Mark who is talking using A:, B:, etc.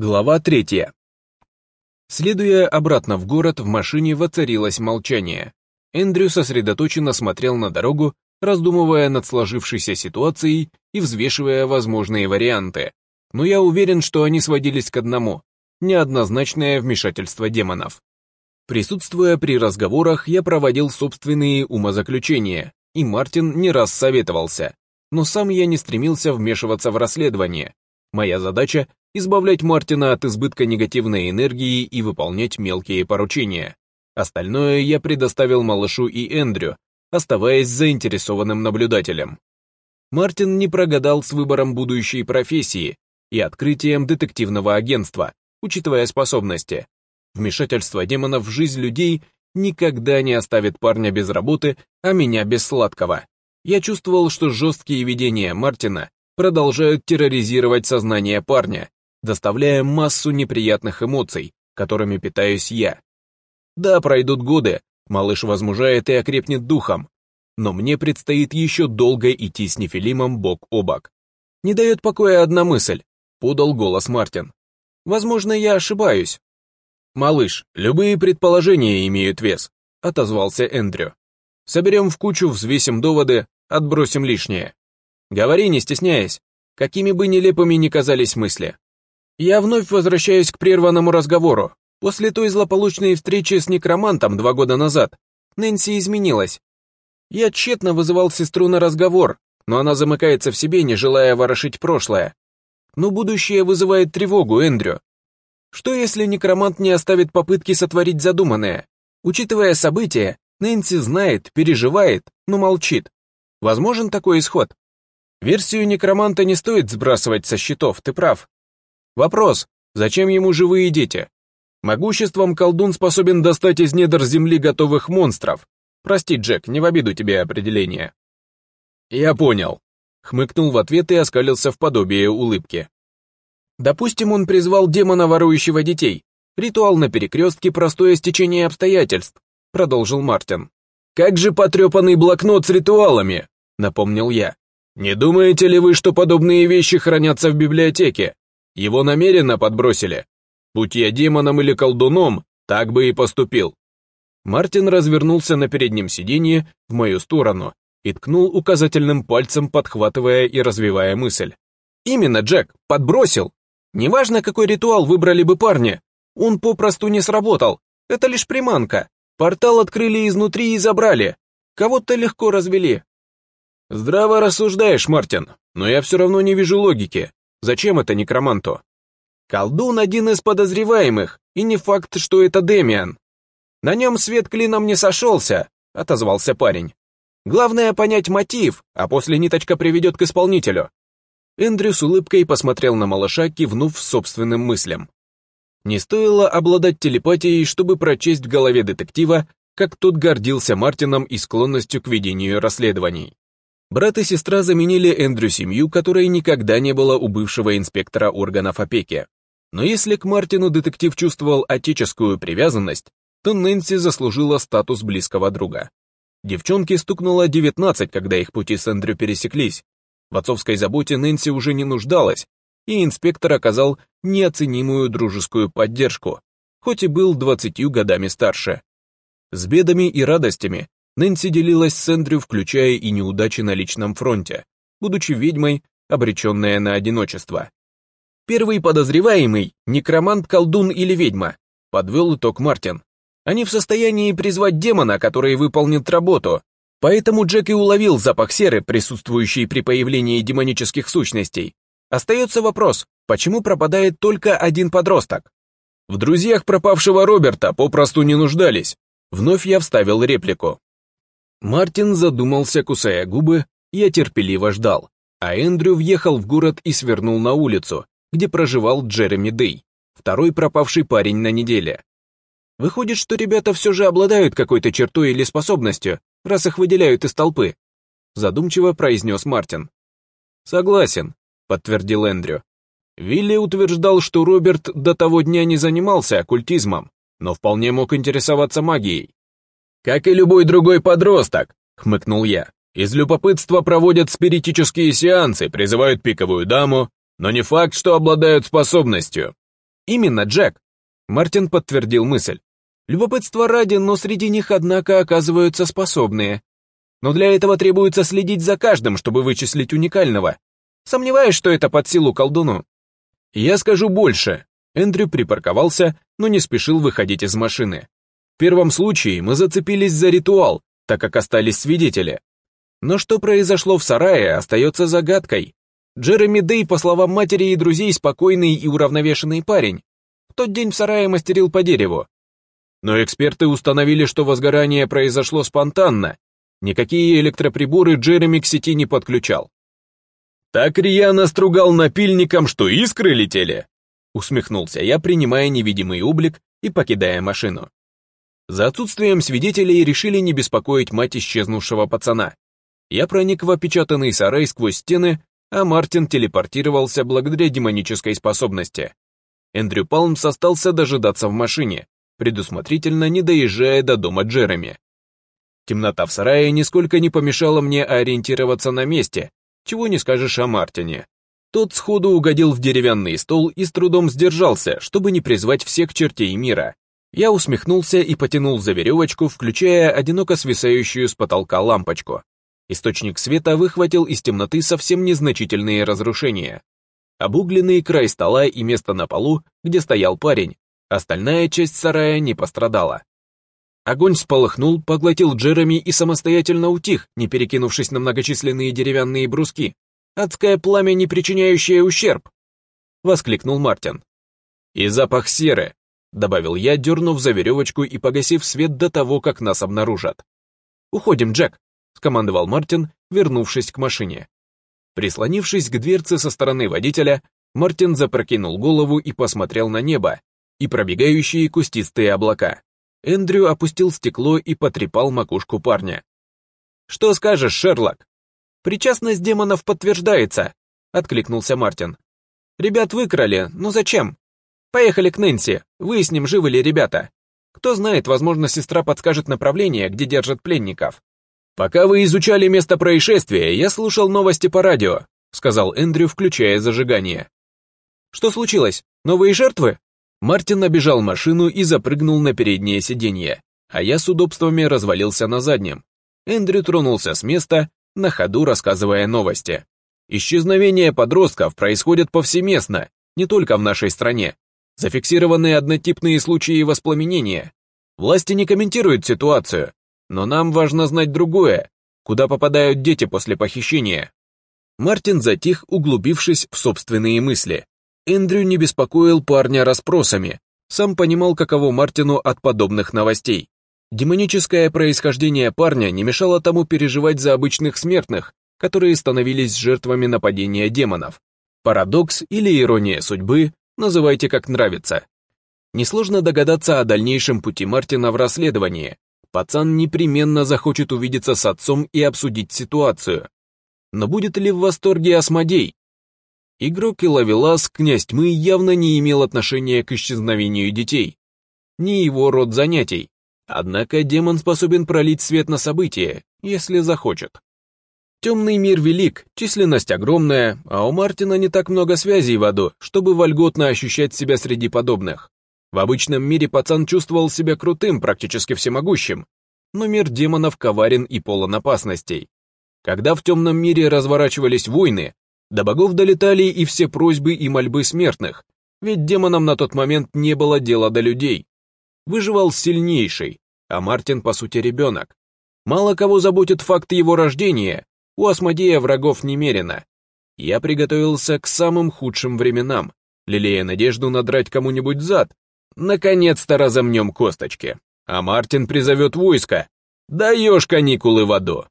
A: Глава третья. Следуя обратно в город, в машине воцарилось молчание. Эндрю сосредоточенно смотрел на дорогу, раздумывая над сложившейся ситуацией и взвешивая возможные варианты. Но я уверен, что они сводились к одному – неоднозначное вмешательство демонов. Присутствуя при разговорах, я проводил собственные умозаключения, и Мартин не раз советовался. Но сам я не стремился вмешиваться в расследование. Моя задача избавлять Мартина от избытка негативной энергии и выполнять мелкие поручения. Остальное я предоставил малышу и Эндрю, оставаясь заинтересованным наблюдателем. Мартин не прогадал с выбором будущей профессии и открытием детективного агентства, учитывая способности. Вмешательство демонов в жизнь людей никогда не оставит парня без работы, а меня без сладкого. Я чувствовал, что жесткие видения Мартина продолжают терроризировать сознание парня, доставляя массу неприятных эмоций, которыми питаюсь я. Да, пройдут годы, малыш возмужает и окрепнет духом, но мне предстоит еще долго идти с Нефилимом бок о бок. Не дает покоя одна мысль, подал голос Мартин. Возможно, я ошибаюсь. Малыш, любые предположения имеют вес, отозвался Эндрю. Соберем в кучу, взвесим доводы, отбросим лишнее. Говори, не стесняясь, какими бы нелепыми ни казались мысли. Я вновь возвращаюсь к прерванному разговору. После той злополучной встречи с некромантом два года назад, Нэнси изменилась. Я тщетно вызывал сестру на разговор, но она замыкается в себе, не желая ворошить прошлое. Но будущее вызывает тревогу, Эндрю. Что если некромант не оставит попытки сотворить задуманное? Учитывая события, Нэнси знает, переживает, но молчит. Возможен такой исход? Версию некроманта не стоит сбрасывать со счетов, ты прав. Вопрос, зачем ему живые дети? Могуществом колдун способен достать из недр земли готовых монстров. Прости, Джек, не в обиду тебе определение. Я понял. Хмыкнул в ответ и оскалился в подобие улыбки. Допустим, он призвал демона, ворующего детей. Ритуал на перекрестке – простое стечение обстоятельств, продолжил Мартин. Как же потрепанный блокнот с ритуалами, напомнил я. Не думаете ли вы, что подобные вещи хранятся в библиотеке? Его намеренно подбросили. Будь я демоном или колдуном, так бы и поступил. Мартин развернулся на переднем сиденье в мою сторону и ткнул указательным пальцем, подхватывая и развивая мысль. «Именно, Джек, подбросил! Неважно, какой ритуал выбрали бы парни, он попросту не сработал, это лишь приманка. Портал открыли изнутри и забрали. Кого-то легко развели». «Здраво рассуждаешь, Мартин, но я все равно не вижу логики. Зачем это некроманту? Колдун один из подозреваемых, и не факт, что это Демиан. На нем свет клином не сошелся, отозвался парень. Главное понять мотив, а после ниточка приведет к исполнителю. Эндрю с улыбкой посмотрел на малыша, кивнув собственным мыслям. Не стоило обладать телепатией, чтобы прочесть в голове детектива, как тот гордился Мартином и склонностью к ведению расследований. Брат и сестра заменили Эндрю семью, которой никогда не было у бывшего инспектора органов опеки. Но если к Мартину детектив чувствовал отеческую привязанность, то Нэнси заслужила статус близкого друга. Девчонке стукнуло 19, когда их пути с Эндрю пересеклись. В отцовской заботе Нэнси уже не нуждалась, и инспектор оказал неоценимую дружескую поддержку, хоть и был 20 годами старше. С бедами и радостями Нэнси делилась с Эндрю, включая и неудачи на личном фронте, будучи ведьмой, обреченная на одиночество. Первый подозреваемый – некромант, колдун или ведьма, подвел итог Мартин. Они в состоянии призвать демона, который выполнит работу, поэтому Джек и уловил запах серы, присутствующий при появлении демонических сущностей. Остается вопрос, почему пропадает только один подросток? В друзьях пропавшего Роберта попросту не нуждались. Вновь я вставил реплику. Мартин задумался, кусая губы, я терпеливо ждал, а Эндрю въехал в город и свернул на улицу, где проживал Джереми Дэй, второй пропавший парень на неделе. Выходит, что ребята все же обладают какой-то чертой или способностью, раз их выделяют из толпы», — задумчиво произнес Мартин. «Согласен», — подтвердил Эндрю. Вилли утверждал, что Роберт до того дня не занимался оккультизмом, но вполне мог интересоваться магией как и любой другой подросток», — хмыкнул я. «Из любопытства проводят спиритические сеансы, призывают пиковую даму, но не факт, что обладают способностью». «Именно, Джек», — Мартин подтвердил мысль. «Любопытство ради, но среди них, однако, оказываются способные. Но для этого требуется следить за каждым, чтобы вычислить уникального. Сомневаюсь, что это под силу колдуну». «Я скажу больше». Эндрю припарковался, но не спешил выходить из машины первом случае мы зацепились за ритуал, так как остались свидетели. Но что произошло в сарае, остается загадкой. Джереми Дэй, по словам матери и друзей, спокойный и уравновешенный парень. В тот день в сарае мастерил по дереву. Но эксперты установили, что возгорание произошло спонтанно. Никакие электроприборы Джереми к сети не подключал. «Так рьяно стругал напильником, что искры летели!» Усмехнулся я, принимая невидимый облик и покидая машину. За отсутствием свидетелей решили не беспокоить мать исчезнувшего пацана. Я проник в опечатанный сарай сквозь стены, а Мартин телепортировался благодаря демонической способности. Эндрю Палмс остался дожидаться в машине, предусмотрительно не доезжая до дома Джереми. Темнота в сарае нисколько не помешала мне ориентироваться на месте, чего не скажешь о Мартине. Тот сходу угодил в деревянный стол и с трудом сдержался, чтобы не призвать всех чертей мира. Я усмехнулся и потянул за веревочку, включая одиноко свисающую с потолка лампочку. Источник света выхватил из темноты совсем незначительные разрушения. Обугленный край стола и место на полу, где стоял парень. Остальная часть сарая не пострадала. Огонь сполыхнул, поглотил Джереми и самостоятельно утих, не перекинувшись на многочисленные деревянные бруски. «Адское пламя, не причиняющее ущерб!» — воскликнул Мартин. «И запах серы!» добавил я, дернув за веревочку и погасив свет до того, как нас обнаружат. «Уходим, Джек», — скомандовал Мартин, вернувшись к машине. Прислонившись к дверце со стороны водителя, Мартин запрокинул голову и посмотрел на небо и пробегающие кустистые облака. Эндрю опустил стекло и потрепал макушку парня. «Что скажешь, Шерлок?» «Причастность демонов подтверждается», — откликнулся Мартин. «Ребят выкрали, но зачем? Поехали к Нэнси, выясним, живы ли ребята. Кто знает, возможно, сестра подскажет направление, где держат пленников. Пока вы изучали место происшествия, я слушал новости по радио, сказал Эндрю, включая зажигание. Что случилось? Новые жертвы? Мартин обежал машину и запрыгнул на переднее сиденье, а я с удобствами развалился на заднем. Эндрю тронулся с места, на ходу рассказывая новости. Исчезновение подростков происходит повсеместно, не только в нашей стране, Зафиксированы однотипные случаи воспламенения. Власти не комментируют ситуацию, но нам важно знать другое, куда попадают дети после похищения. Мартин затих, углубившись в собственные мысли. Эндрю не беспокоил парня расспросами, сам понимал, каково Мартину от подобных новостей. Демоническое происхождение парня не мешало тому переживать за обычных смертных, которые становились жертвами нападения демонов. Парадокс или ирония судьбы, называйте как нравится. Несложно догадаться о дальнейшем пути Мартина в расследовании. Пацан непременно захочет увидеться с отцом и обсудить ситуацию. Но будет ли в восторге Асмодей? Игрок и Лавелас, князь тьмы, явно не имел отношения к исчезновению детей. Ни его род занятий. Однако демон способен пролить свет на события, если захочет. Темный мир велик, численность огромная, а у Мартина не так много связей в аду, чтобы вольготно ощущать себя среди подобных. В обычном мире пацан чувствовал себя крутым, практически всемогущим, но мир демонов коварен и полон опасностей. Когда в темном мире разворачивались войны, до богов долетали и все просьбы и мольбы смертных, ведь демонам на тот момент не было дела до людей. Выживал сильнейший, а Мартин, по сути, ребенок. Мало кого заботит факт его рождения, у Асмодея врагов немерено. Я приготовился к самым худшим временам, лелея надежду надрать кому-нибудь зад. Наконец-то разомнем косточки. А Мартин призовет войско. Даешь каникулы в аду.